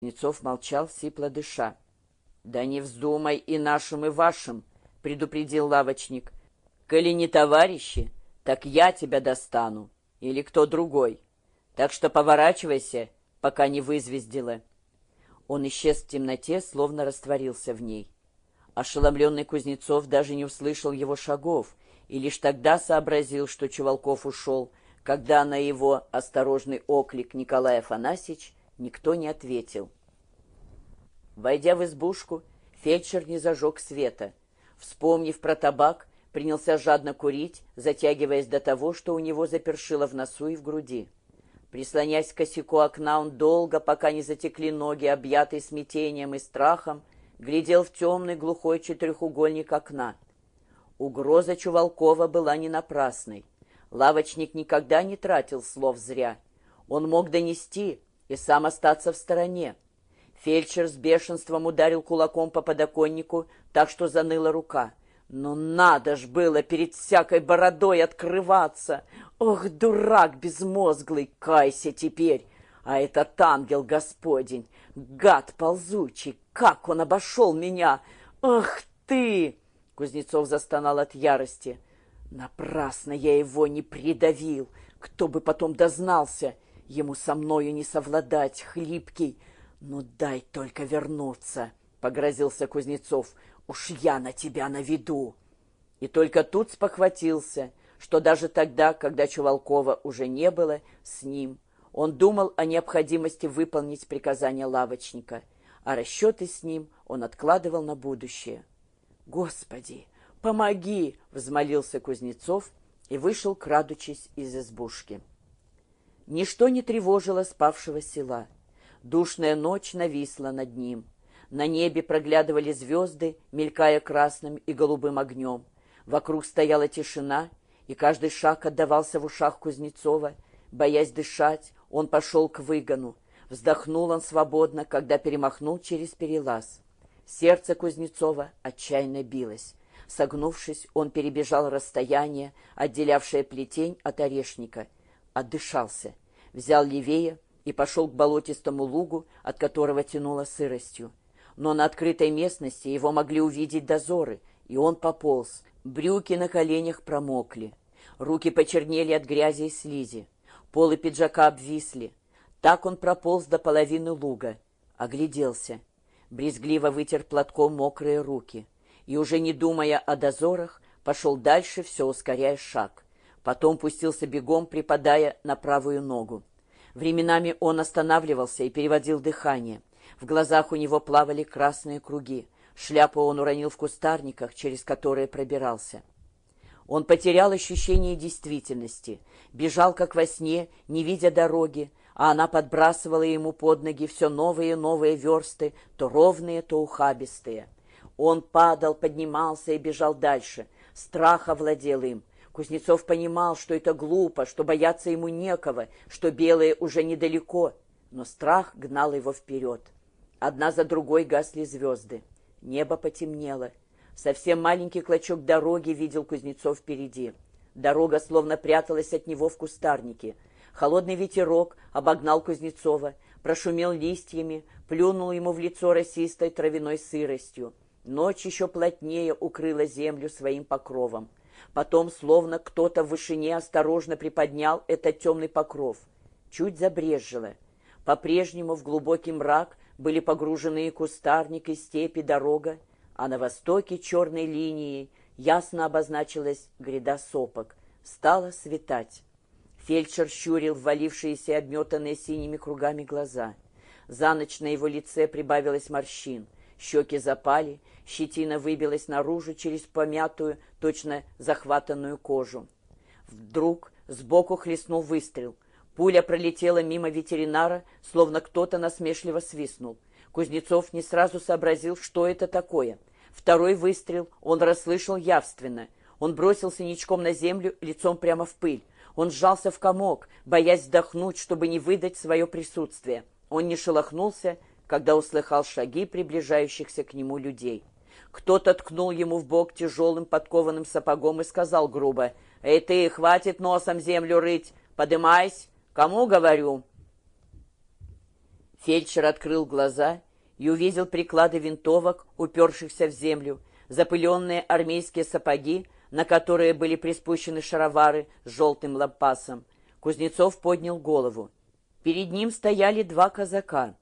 Кузнецов молчал, сипло дыша. «Да не вздумай и нашим, и вашим», — предупредил лавочник. «Коли не товарищи, так я тебя достану, или кто другой. Так что поворачивайся, пока не вызвездила». Он исчез в темноте, словно растворился в ней. Ошеломленный Кузнецов даже не услышал его шагов и лишь тогда сообразил, что Чувалков ушел, когда на его осторожный оклик Николай Афанасьевич никто не ответил. Войдя в избушку, фельдшер не зажег света. Вспомнив про табак, принялся жадно курить, затягиваясь до того, что у него запершило в носу и в груди. Прислонясь к косяку окна, он долго, пока не затекли ноги, объятые смятением и страхом, глядел в темный глухой четырехугольник окна. Угроза Чувалкова была не напрасной. Лавочник никогда не тратил слов зря. Он мог донести и сам остаться в стороне. Фельдшер с бешенством ударил кулаком по подоконнику, так что заныла рука. Но «Ну надо ж было перед всякой бородой открываться! Ох, дурак безмозглый, кайся теперь! А этот ангел Господень, гад ползучий, как он обошел меня! Ах ты! Кузнецов застонал от ярости. Напрасно я его не придавил. Кто бы потом дознался, ему со мною не совладать, хлипкий. Ну дай только вернуться, — погрозился Кузнецов. Уж я на тебя наведу. И только тут спохватился, что даже тогда, когда Чувалкова уже не было с ним, он думал о необходимости выполнить приказание лавочника, а расчеты с ним он откладывал на будущее. «Господи, помоги!» — взмолился Кузнецов и вышел, крадучись из избушки. Ничто не тревожило спавшего села. Душная ночь нависла над ним. На небе проглядывали звезды, мелькая красным и голубым огнем. Вокруг стояла тишина, и каждый шаг отдавался в ушах Кузнецова. Боясь дышать, он пошел к выгону. Вздохнул он свободно, когда перемахнул через перелаз. Сердце Кузнецова отчаянно билось. Согнувшись, он перебежал расстояние, отделявшее плетень от орешника. Отдышался, взял левее и пошел к болотистому лугу, от которого тянуло сыростью. Но на открытой местности его могли увидеть дозоры, и он пополз. Брюки на коленях промокли. Руки почернели от грязи и слизи. Полы пиджака обвисли. Так он прополз до половины луга. Огляделся. Брезгливо вытер платком мокрые руки. И уже не думая о дозорах, пошел дальше, все ускоряя шаг. Потом пустился бегом, припадая на правую ногу. Временами он останавливался и переводил дыхание. В глазах у него плавали красные круги. Шляпу он уронил в кустарниках, через которые пробирался. Он потерял ощущение действительности, бежал как во сне, не видя дороги, а она подбрасывала ему под ноги все новые и новые версты, то ровные, то ухабистые. Он падал, поднимался и бежал дальше. Страх овладел им. Кузнецов понимал, что это глупо, что бояться ему некого, что белые уже недалеко, но страх гнал его вперед. Одна за другой гасли звезды. Небо потемнело. Совсем маленький клочок дороги видел Кузнецов впереди. Дорога словно пряталась от него в кустарнике. Холодный ветерок обогнал Кузнецова, прошумел листьями, плюнул ему в лицо росистой травяной сыростью. Ночь еще плотнее укрыла землю своим покровом. Потом, словно кто-то в вышине осторожно приподнял этот темный покров. Чуть забрежило. По-прежнему в глубокий мрак были погружены и кустарник, и степи, дорога, а на востоке черной линией ясно обозначилась гряда сопок. Стало светать. Фельдшер щурил ввалившиеся обметанные синими кругами глаза. За ночь на его лице прибавилось морщин. Щеки запали, щетина выбилась наружу через помятую, точно захватанную кожу. Вдруг сбоку хлестнул выстрел. Пуля пролетела мимо ветеринара, словно кто-то насмешливо свистнул. Кузнецов не сразу сообразил, что это такое — Второй выстрел он расслышал явственно. Он бросился ничком на землю, лицом прямо в пыль. Он сжался в комок, боясь вдохнуть, чтобы не выдать свое присутствие. Он не шелохнулся, когда услыхал шаги приближающихся к нему людей. Кто-то ткнул ему в бок тяжелым подкованным сапогом и сказал грубо, «Эй ты, хватит носом землю рыть! Подымайся! Кому говорю?» Фельдшер открыл глаза и увидел приклады винтовок, упершихся в землю, запыленные армейские сапоги, на которые были приспущены шаровары с желтым лампасом. Кузнецов поднял голову. Перед ним стояли два казака.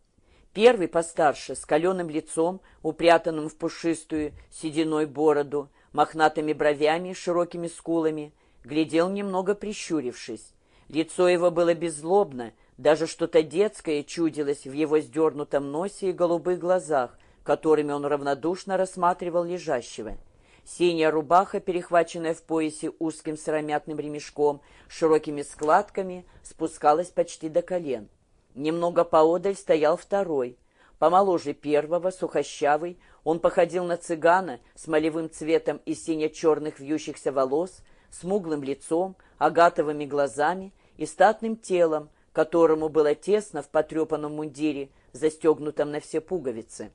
Первый постарше, с каленым лицом, упрятанным в пушистую сединой бороду, мохнатыми бровями широкими скулами, глядел немного прищурившись. Лицо его было беззлобно, даже что-то детское чудилось в его сдернутом носе и голубых глазах, которыми он равнодушно рассматривал лежащего. Синяя рубаха, перехваченная в поясе узким сыромятным ремешком, широкими складками, спускалась почти до колен. Немного поодаль стоял второй. Помоложе первого, сухощавый, он походил на цыгана с молевым цветом и сине-черных вьющихся волос, смуглым лицом, агатовыми глазами и статным телом, которому было тесно в потрепанном мундире, застегнутом на все пуговицы.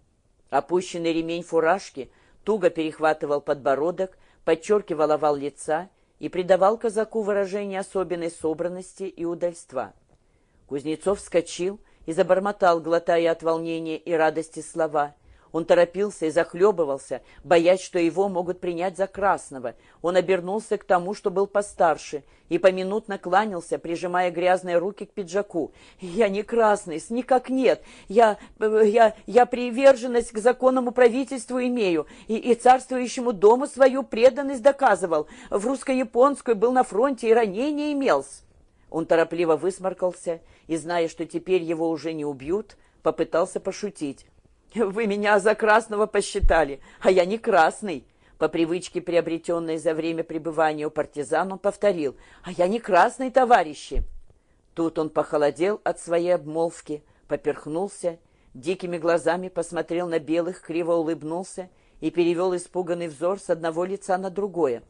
Опущенный ремень фуражки туго перехватывал подбородок, подчеркивал овал лица и придавал казаку выражение особенной собранности и удальства. Кузнецов вскочил и забормотал, глотая от волнения и радости слова — он торопился и захлебывался, боясь, что его могут принять за красного. Он обернулся к тому, что был постарше, и поминутно кланялся, прижимая грязные руки к пиджаку. «Я не красный, никак нет. Я, я, я приверженность к законному правительству имею, и, и царствующему дому свою преданность доказывал. В русско-японской был на фронте и ранение имелся». Он торопливо высморкался и, зная, что теперь его уже не убьют, попытался пошутить. «Вы меня за красного посчитали, а я не красный». По привычке, приобретенной за время пребывания у партизан, он повторил, «А я не красный, товарищи!» Тут он похолодел от своей обмолвки, поперхнулся, дикими глазами посмотрел на белых, криво улыбнулся и перевел испуганный взор с одного лица на другое.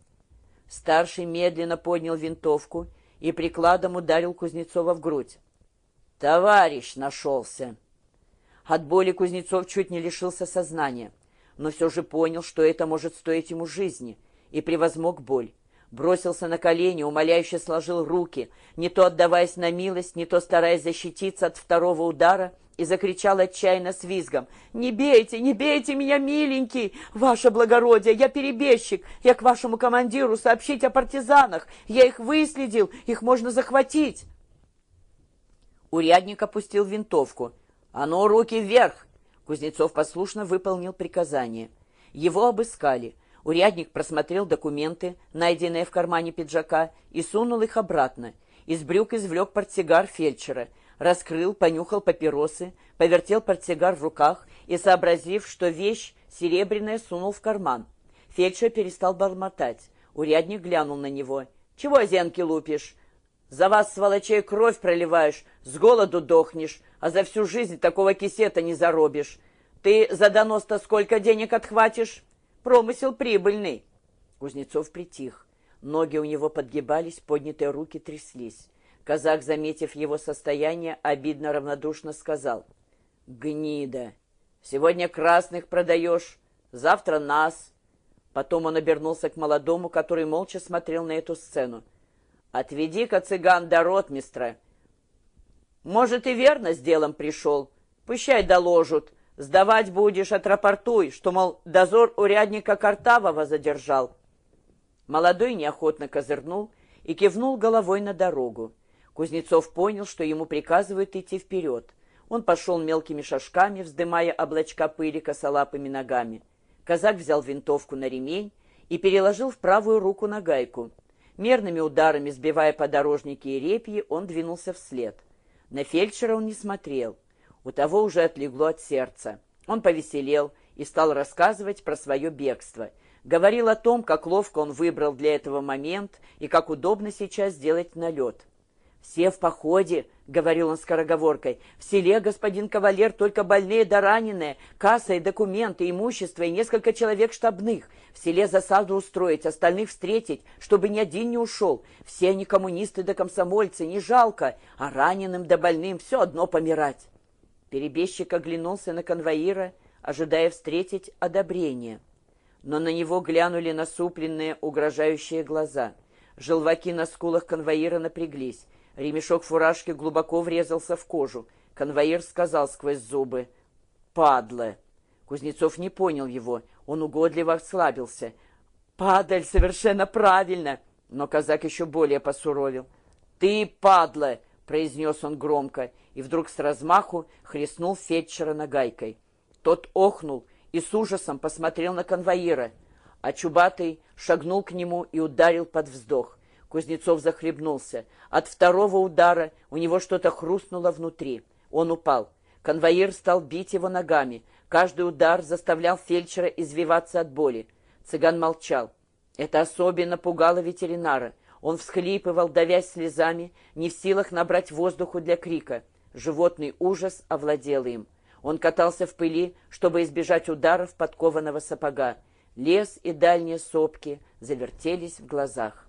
Старший медленно поднял винтовку и прикладом ударил Кузнецова в грудь. «Товарищ нашелся!» От боли Кузнецов чуть не лишился сознания, но все же понял, что это может стоить ему жизни, и превозмог боль. Бросился на колени, умоляюще сложил руки, не то отдаваясь на милость, не то стараясь защититься от второго удара, и закричал отчаянно с визгом. «Не бейте, не бейте меня, миленький! Ваше благородие, я перебежчик! Я к вашему командиру сообщить о партизанах! Я их выследил, их можно захватить!» Урядник опустил винтовку — «А ну, руки вверх!» Кузнецов послушно выполнил приказание. Его обыскали. Урядник просмотрел документы, найденные в кармане пиджака, и сунул их обратно. Из брюк извлек портсигар фельдшера, раскрыл, понюхал папиросы, повертел портсигар в руках и, сообразив, что вещь серебряная, сунул в карман. Фельдшер перестал бормотать. Урядник глянул на него. «Чего зенки лупишь? За вас, сволочей, кровь проливаешь, с голоду дохнешь, а за всю жизнь такого кисета не заробишь. Ты за донос-то сколько денег отхватишь? Промысел прибыльный. Кузнецов притих. Ноги у него подгибались, поднятые руки тряслись. Казак, заметив его состояние, обидно равнодушно сказал. «Гнида! Сегодня красных продаешь, завтра нас!» Потом он обернулся к молодому, который молча смотрел на эту сцену. «Отведи-ка цыган до ротмистра. Может, и верно с делом пришел. Пущай доложат. Сдавать будешь, отрапортуй, что, мол, дозор урядника Картавого задержал. Молодой неохотно козырнул и кивнул головой на дорогу. Кузнецов понял, что ему приказывают идти вперед. Он пошел мелкими шажками, вздымая облачка пыли косолапыми ногами. Казак взял винтовку на ремень и переложил в правую руку на гайку. Мерными ударами, сбивая подорожники и репьи, он двинулся вслед. На фельдшера он не смотрел. У того уже отлегло от сердца. Он повеселел и стал рассказывать про свое бегство. Говорил о том, как ловко он выбрал для этого момент и как удобно сейчас сделать налет. «Все в походе», — говорил он скороговоркой. «В селе, господин кавалер, только больные да раненые, касса и документы, имущество и несколько человек штабных. В селе засаду устроить, остальных встретить, чтобы ни один не ушел. Все они коммунисты да комсомольцы, не жалко, а раненым да больным все одно помирать». Перебежчик оглянулся на конвоира, ожидая встретить одобрение. Но на него глянули насупленные, угрожающие глаза. Желваки на скулах конвоира напряглись. Ремешок фуражки глубоко врезался в кожу. Конвоир сказал сквозь зубы «Падла». Кузнецов не понял его, он угодливо ослабился. «Падаль, совершенно правильно!» Но казак еще более посуровил. «Ты, падла!» — произнес он громко, и вдруг с размаху хлестнул фельдшера нагайкой. Тот охнул и с ужасом посмотрел на конвоира, а Чубатый шагнул к нему и ударил под вздох. Кузнецов захлебнулся. От второго удара у него что-то хрустнуло внутри. Он упал. Конвоир стал бить его ногами. Каждый удар заставлял фельдшера извиваться от боли. Цыган молчал. Это особенно пугало ветеринара. Он всхлипывал, давясь слезами, не в силах набрать воздуху для крика. Животный ужас овладел им. Он катался в пыли, чтобы избежать ударов подкованного сапога. Лес и дальние сопки завертелись в глазах.